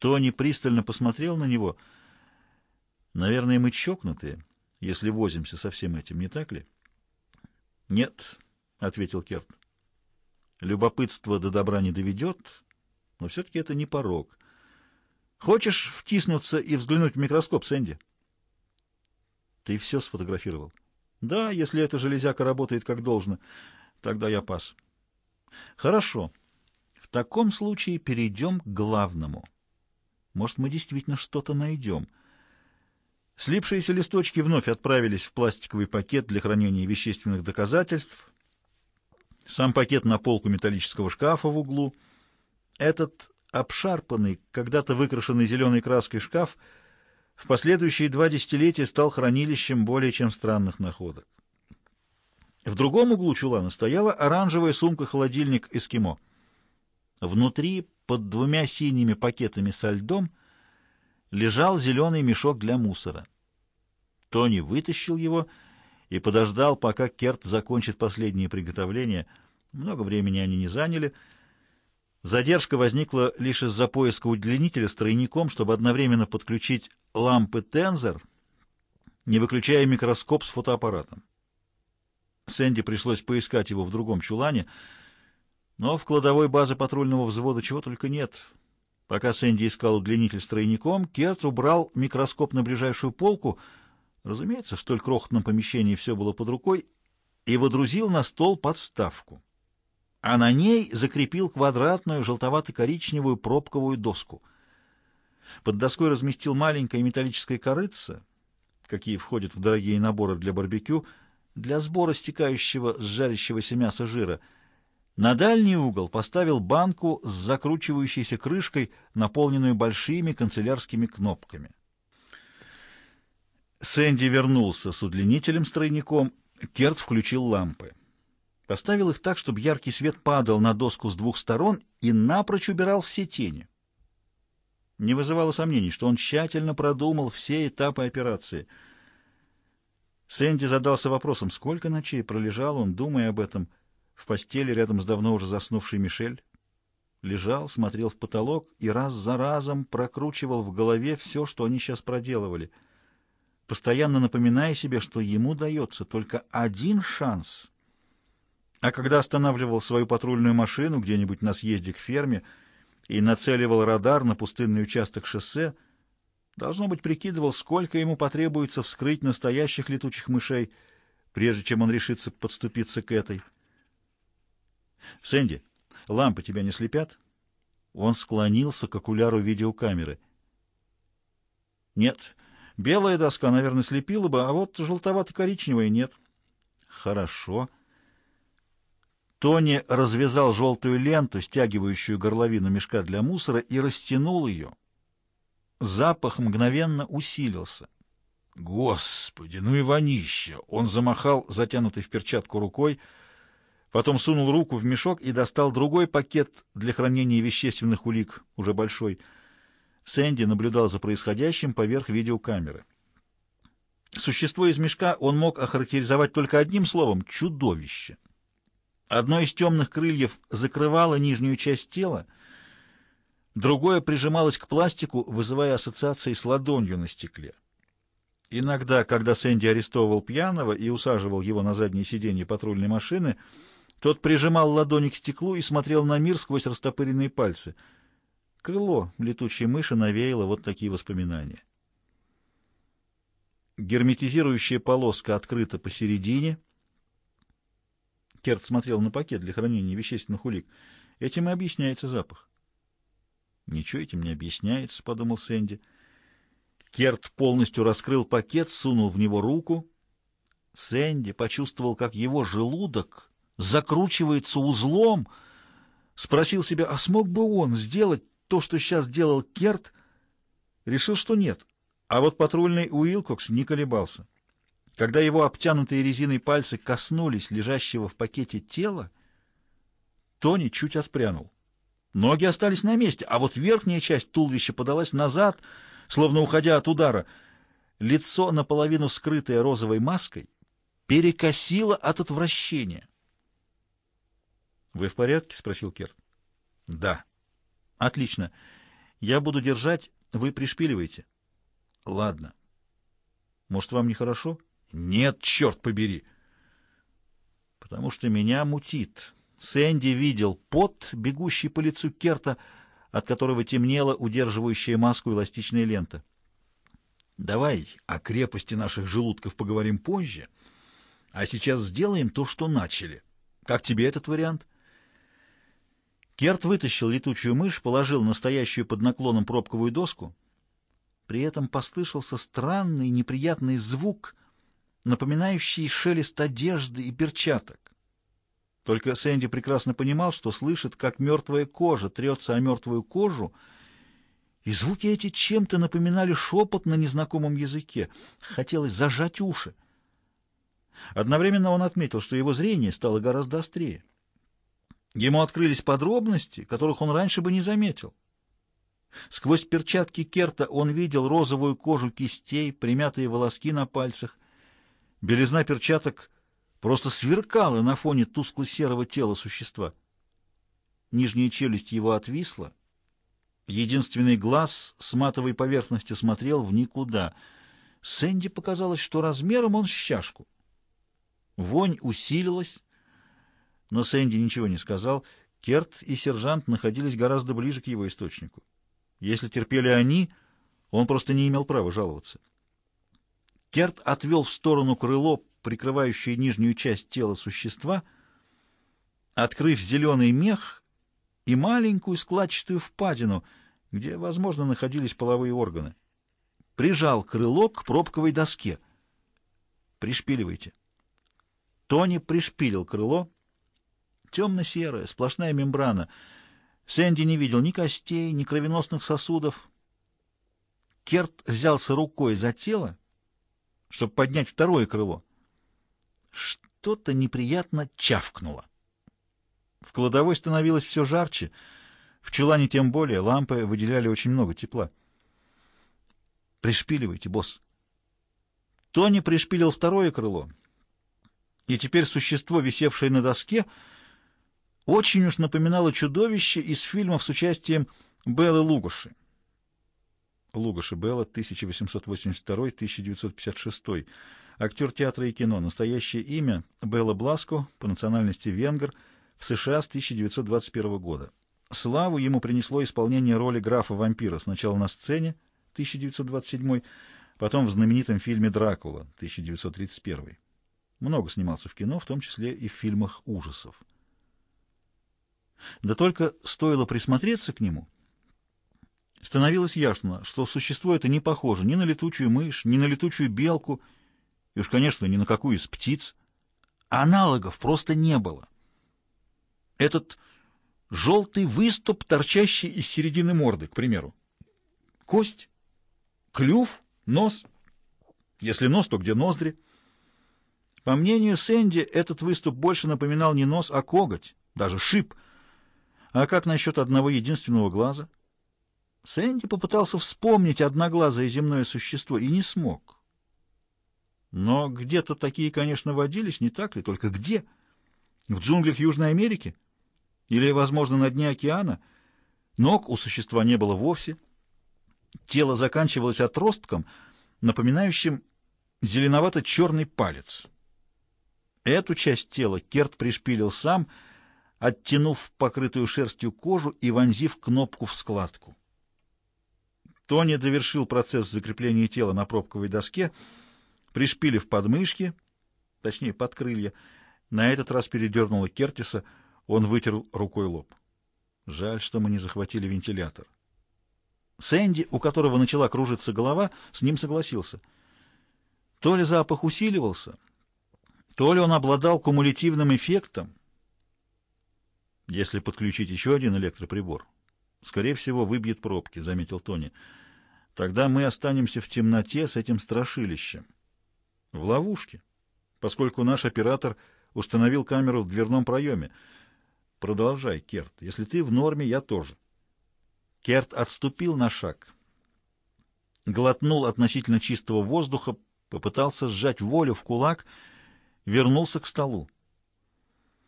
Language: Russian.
Тони пристально посмотрел на него. «Наверное, мы чокнутые, если возимся со всем этим, не так ли?» «Нет», — ответил Керт. «Любопытство до добра не доведет, но все-таки это не порог. Хочешь втиснуться и взглянуть в микроскоп, Сэнди?» «Ты все сфотографировал?» «Да, если эта железяка работает как должно, тогда я пас». «Хорошо. В таком случае перейдем к главному». Может, мы действительно что-то найдем. Слипшиеся листочки вновь отправились в пластиковый пакет для хранения вещественных доказательств. Сам пакет на полку металлического шкафа в углу. Этот обшарпанный, когда-то выкрашенный зеленой краской шкаф в последующие два десятилетия стал хранилищем более чем странных находок. В другом углу чулана стояла оранжевая сумка-холодильник «Эскимо». Внутри под двумя синими пакетами со льдом лежал зеленый мешок для мусора. Тони вытащил его и подождал, пока Керт закончит последние приготовления. Много времени они не заняли. Задержка возникла лишь из-за поиска удлинителя с тройником, чтобы одновременно подключить лампы Тензер, не выключая микроскоп с фотоаппаратом. Сэнди пришлось поискать его в другом чулане — но в кладовой базы патрульного взвода чего только нет. Пока Сэнди искал удлинитель с тройником, Керт убрал микроскоп на ближайшую полку. Разумеется, в столь крохотном помещении все было под рукой, и водрузил на стол подставку. А на ней закрепил квадратную желтовато-коричневую пробковую доску. Под доской разместил маленькое металлическое корыце, какие входят в дорогие наборы для барбекю, для сбора стекающего с жарящегося мяса жира — на дальний угол поставил банку с закручивающейся крышкой, наполненную большими канцелярскими кнопками. Сэнди вернулся с удлинителем с тройником, Керт включил лампы. Поставил их так, чтобы яркий свет падал на доску с двух сторон и напрочь убирал все тени. Не вызывало сомнений, что он тщательно продумал все этапы операции. Сэнди задался вопросом, сколько ночей пролежал он, думая об этом, — в постели рядом с давно уже заснувшей Мишель. Лежал, смотрел в потолок и раз за разом прокручивал в голове все, что они сейчас проделывали, постоянно напоминая себе, что ему дается только один шанс. А когда останавливал свою патрульную машину где-нибудь на съезде к ферме и нацеливал радар на пустынный участок шоссе, должно быть, прикидывал, сколько ему потребуется вскрыть настоящих летучих мышей, прежде чем он решится подступиться к этой. «Сэнди, лампы тебя не слепят?» Он склонился к окуляру видеокамеры. «Нет, белая доска, наверное, слепила бы, а вот желтовато-коричневая нет». «Хорошо». Тони развязал желтую ленту, стягивающую горловину мешка для мусора, и растянул ее. Запах мгновенно усилился. «Господи, ну и вонища!» Он замахал затянутой в перчатку рукой, — Потом сунул руку в мешок и достал другой пакет для хранения вещественных улик, уже большой. Сэнди наблюдал за происходящим поверх видеокамеры. Существо из мешка он мог охарактеризовать только одним словом — чудовище. Одно из темных крыльев закрывало нижнюю часть тела, другое прижималось к пластику, вызывая ассоциации с ладонью на стекле. Иногда, когда Сэнди арестовывал пьяного и усаживал его на заднее сиденье патрульной машины — тот прижимал ладони к стеклу и смотрел на мир сквозь растопыренные пальцы. Крыло летучей мыши навеяло вот такие воспоминания. Герметизирующая полоска открыта посередине. Керт смотрел на пакет для хранения вещественных улик. Этим и объясняется запах. «Ничего этим не объясняется», — подумал Сэнди. Керт полностью раскрыл пакет, сунул в него руку. Сэнди почувствовал, как его желудок закручивается узлом. Спросил себя, а смог бы он сделать то, что сейчас делал Керт? Решил, что нет. А вот патрульный Уилкокс не колебался. Когда его обтянутые резиной пальцы коснулись лежащего в пакете тела, Тони чуть отпрянул. Ноги остались на месте, а вот верхняя часть туловища подалась назад, словно уходя от удара. Лицо, наполовину скрытое розовой маской, перекосило от отвращения. «Вы в порядке?» — спросил Керт. «Да». «Отлично. Я буду держать, вы пришпиливаете. Ладно. Может, вам нехорошо? Нет, черт побери. Потому что меня мутит. Сэнди видел пот, бегущий по лицу Керта, от которого темнела удерживающая маску эластичная лента. Давай о крепости наших желудков поговорим позже, а сейчас сделаем то, что начали. Как тебе этот вариант? Керт вытащил летучую мышь, положил настоящую под наклоном пробковую доску. При этом послышался странный неприятный звук, напоминающий шелест одежды и перчаток. Только Сэнди прекрасно понимал, что слышит, как мертвая кожа трется о мертвую кожу, и звуки эти чем-то напоминали шепот на незнакомом языке. Хотелось зажать уши. Одновременно он отметил, что его зрение стало гораздо острее. Ему открылись подробности, которых он раньше бы не заметил. Сквозь перчатки Керта он видел розовую кожу кистей, примятые волоски на пальцах. Белизна перчаток просто сверкала на фоне тускло-серого тела существа. Нижняя челюсть его отвисла. Единственный глаз с матовой поверхностью смотрел в никуда. Сэнди показалось, что размером он с чашку. Вонь усилилась, но Сэнди ничего не сказал. Керт и сержант находились гораздо ближе к его источнику. Если терпели они, он просто не имел права жаловаться. Керт отвел в сторону крыло, прикрывающее нижнюю часть тела существа, открыв зеленый мех и маленькую складчатую впадину, где, возможно, находились половые органы. Прижал крыло к пробковой доске. «Пришпиливайте». Тони пришпилил крыло, Темно-серая, сплошная мембрана. Сэнди не видел ни костей, ни кровеносных сосудов. Керт взялся рукой за тело, чтобы поднять второе крыло. Что-то неприятно чавкнуло. В кладовой становилось все жарче, в чулане тем более, лампы выделяли очень много тепла. «Пришпиливайте, босс». Тони пришпилил второе крыло, и теперь существо, висевшее на доске, очень уж напоминало чудовище из фильмов с участием Беллы Лугуши. Лугуши Белла, 1882-1956. Актер театра и кино. Настоящее имя Белла Бласко, по национальности венгр, в США с 1921 года. Славу ему принесло исполнение роли графа-вампира сначала на сцене, 1927, потом в знаменитом фильме «Дракула», 1931. Много снимался в кино, в том числе и в фильмах ужасов. Да только стоило присмотреться к нему, становилось ясно, что существо это не похоже ни на летучую мышь, ни на летучую белку, и уж, конечно, ни на какую из птиц. Аналогов просто не было. Этот желтый выступ, торчащий из середины морды, к примеру. Кость, клюв, нос. Если нос, то где ноздри? По мнению Сэнди, этот выступ больше напоминал не нос, а коготь, даже шип — а как насчет одного единственного глаза? Сэнди попытался вспомнить одноглазое земное существо и не смог. Но где-то такие, конечно, водились, не так ли? Только где? В джунглях Южной Америки? Или, возможно, на дне океана? Ног у существа не было вовсе. Тело заканчивалось отростком, напоминающим зеленовато-черный палец. Эту часть тела Керт пришпилил сам — оттянув покрытую шерстью кожу и вонзив кнопку в складку. Тони довершил процесс закрепления тела на пробковой доске, пришпилив подмышки, точнее, под крылья. На этот раз передернуло Кертиса, он вытер рукой лоб. Жаль, что мы не захватили вентилятор. Сэнди, у которого начала кружиться голова, с ним согласился. То ли запах усиливался, то ли он обладал кумулятивным эффектом, если подключить еще один электроприбор, скорее всего, выбьет пробки, — заметил Тони. Тогда мы останемся в темноте с этим страшилищем. В ловушке, поскольку наш оператор установил камеру в дверном проеме. Продолжай, Керт. Если ты в норме, я тоже. Керт отступил на шаг, глотнул относительно чистого воздуха, попытался сжать волю в кулак, вернулся к столу.